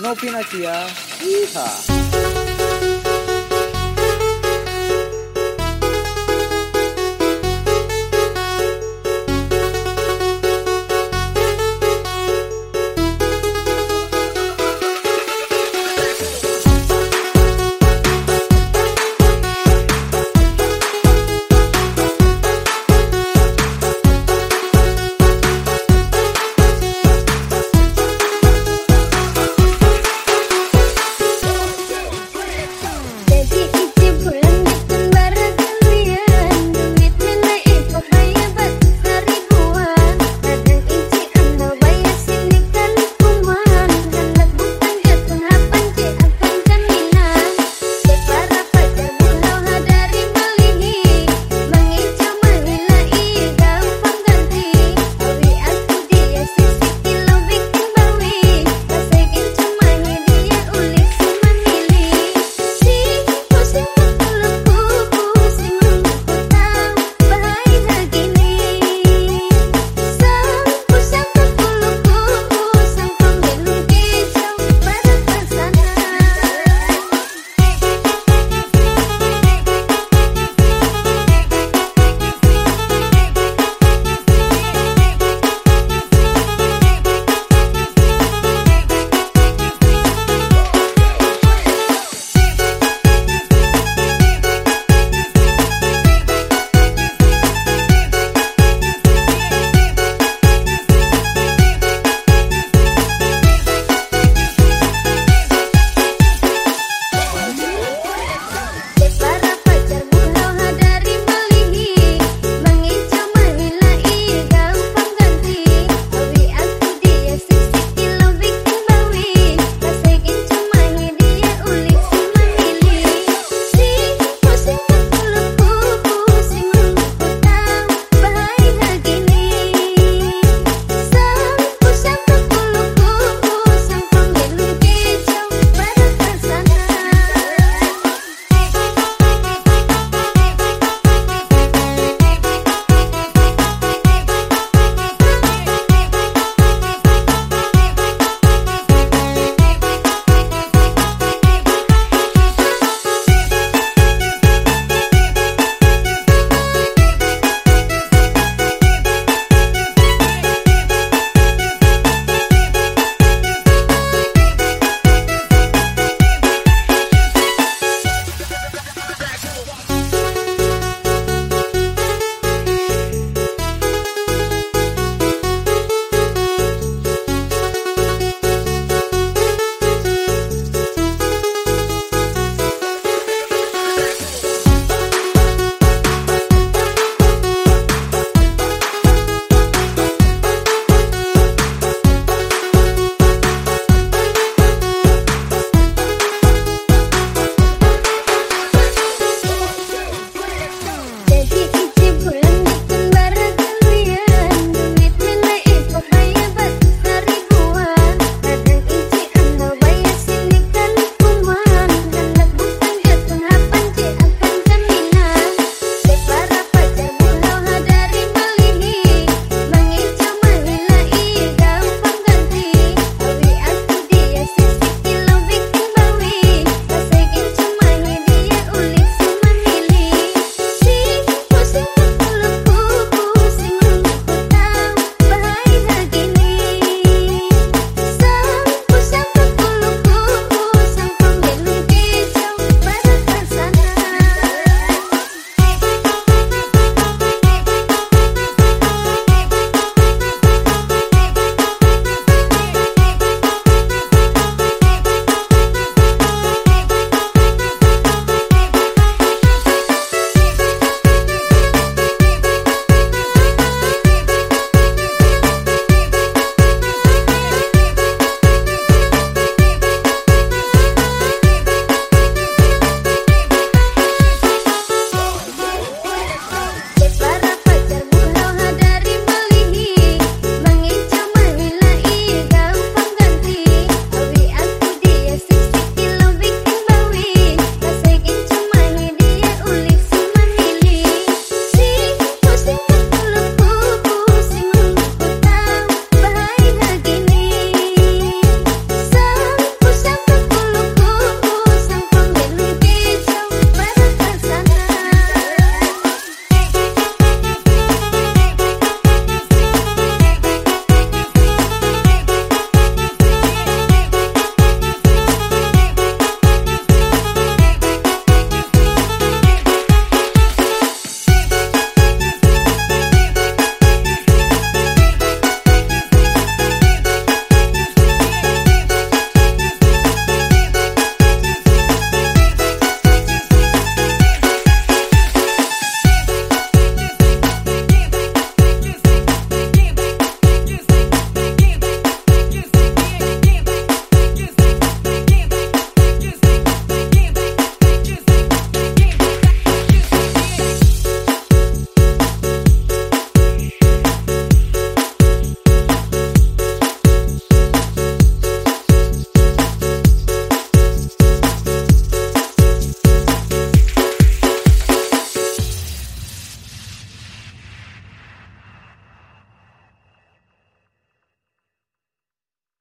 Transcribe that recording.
No Pinasia. Yeehaw.